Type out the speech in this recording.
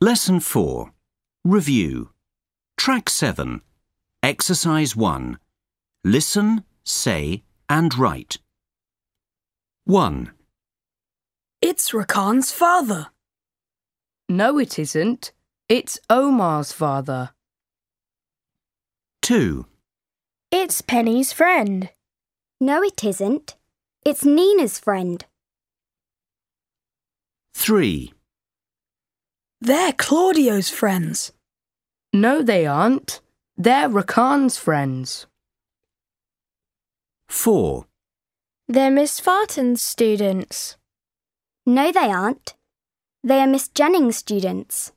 Lesson 4. Review. Track 7. Exercise 1. Listen, say, and write. 1, It's Rakan's father. No, it isn't. It's Omar's father. 2, It's Penny's friend. No, it isn't. It's Nina's friend. 3, They're Claudio's friends. No, they aren't. They're Rakan's friends. 4, They're Miss Farton's students. No, they aren't. They are Miss Jennings' students.